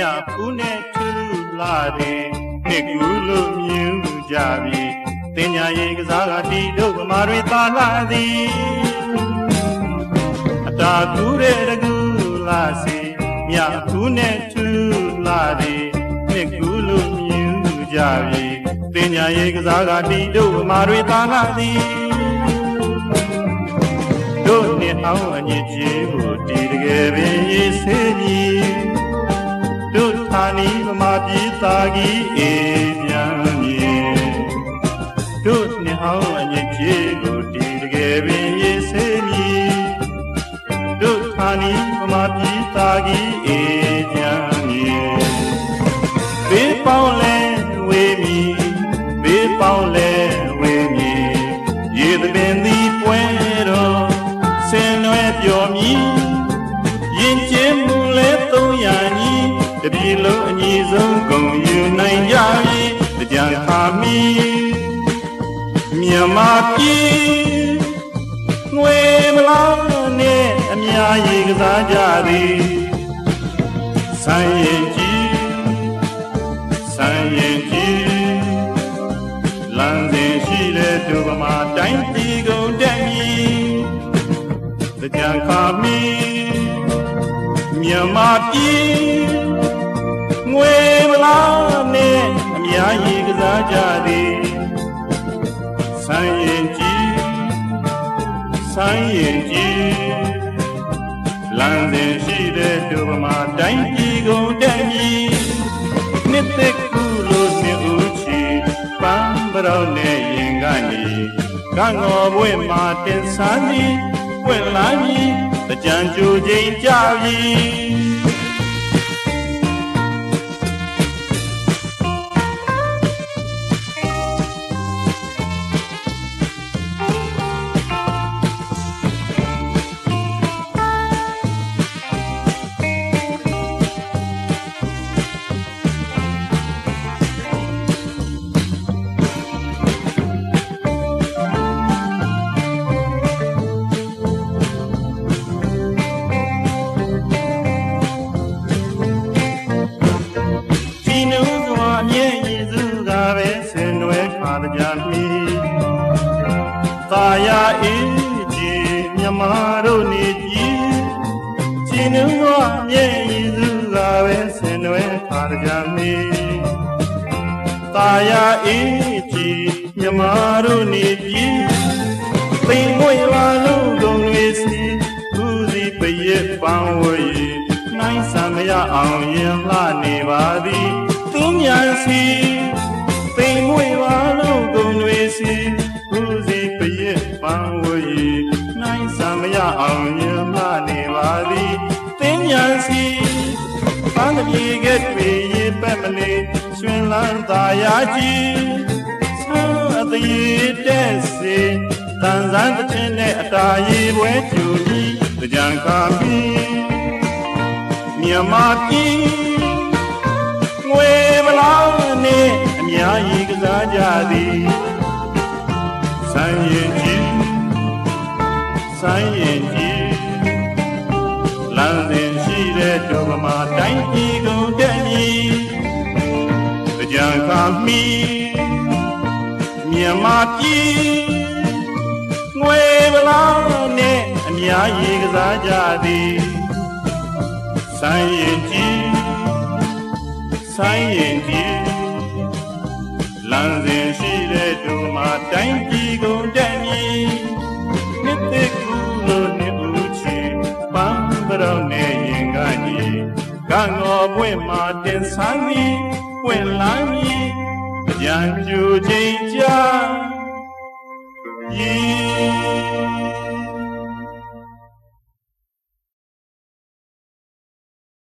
မြဖူးနဲ့ထူလာတယ်နှစ်ကူလို့မြူကြပြီတင်ညာရေကစားကတီတို့ဗမာတွေသာလာသည်အတာကူတဲ့တကူလာစီမြဖူးနဲ့ထူလာတယ်နှစ်ကူလို့မြူကြပြီတင်ညာရေကစားကတီတို့ဗမာတွေသာလာသည် တို့နှစ်အောင်အညစ်ကြေးကိုတီတကယ်ပင်ရေးစေးမည်တို့ဌာနီဗမာပြည်သားကြီးအေးပြန်မြေတို့နှစ်အောင်အညစ်ကြေးကိုတီတကယ်ပင်ရေးစေးမည်တို့ဌာနီဗမာပြည်သားကြီးအေးပြန်မြေဘေးပေါင်းလဲ ပြည်လုံးအညီဆုံးဂုံယူနိုင်ကြပြီကြံခါမီမြန်မာပြည်ငွေမလားနဲ့အများကြီးကစားကြသည်ဆိုင်ရင်ကြီးဆိုင်ရင်ကြီးလမ်းစဉ်ရှိတဲ့ဒုဗမာတိုင်းပြည်ကုန်တက်မည်ကြံခါမီမြန်မာပြည် ငွေမလားနဲ့အများကြီးကစားကြသည်ဆိုင်ရင်ကြီးဆိုင်ရင်ကြီးလမ်းစဉ်ရှိတဲ့ဒုဗမာတိုင်းပြည်ကုန်တက်မည်နှစ်သက်ကူလို့နှစ်ဦးချီပန်းပရောနဲ့ရင်ကနေကငေါ်ဘွဲ့မှာတင်ဆန်းသည်ပွင့်လာမည်ကြံကြိုချိန်ကြပြီ သာယာအေးကြီးမြမတို့နေကြီးဒီနုစွာအမြဲရည်စုကပဲဆင်နွယ်ခါကြမီသာယာအေးကြီးမြမတို့နေကြီးသိမ်မွေလာလုံးကုန်တွေစီဦးစီပရဲ့ပန်းဝရီနိုင်ဆံမရအောင်ရင်လှနေပါသည်သင်ညာစီ အောင်ရင်လှနေပါသည်သင်ညာစီပန်းတပြေကဲ့တွေရေပက်မလေးရွှင်လန်းသာယာကြီးဆန်းအသေးတဲ့စီတန်ဆန်းတဲ့ချင်းနဲ့အတာရီပွဲကျူကြီးကြံကာမီမြန်မာပြည်ငွေမလားနဲ့အများကြီးကစားကြသည်ဆိုင်ရင်ကြီးဆိုင်ရင်ကြီး လမ်းစဉ်ရှိတဲ့ဒုဗမာတိုင်းပြည်ကုန်တက်မည်ကြံကာမီမြန်မာပြည်ငွေမလားနဲ့အများကြီးကစားကြသည်ဆိုင်ရင်ကြီးဆိုင်ရင်ကြီးလမ်းစဉ်ရှိတဲ့ဒုမာတိုင်းပြည် ကံငေါ်ပွင့်မှာတင်ဆန်းသည်ပွင့်လာမည်ကြံကြူချိန်ကြာရည်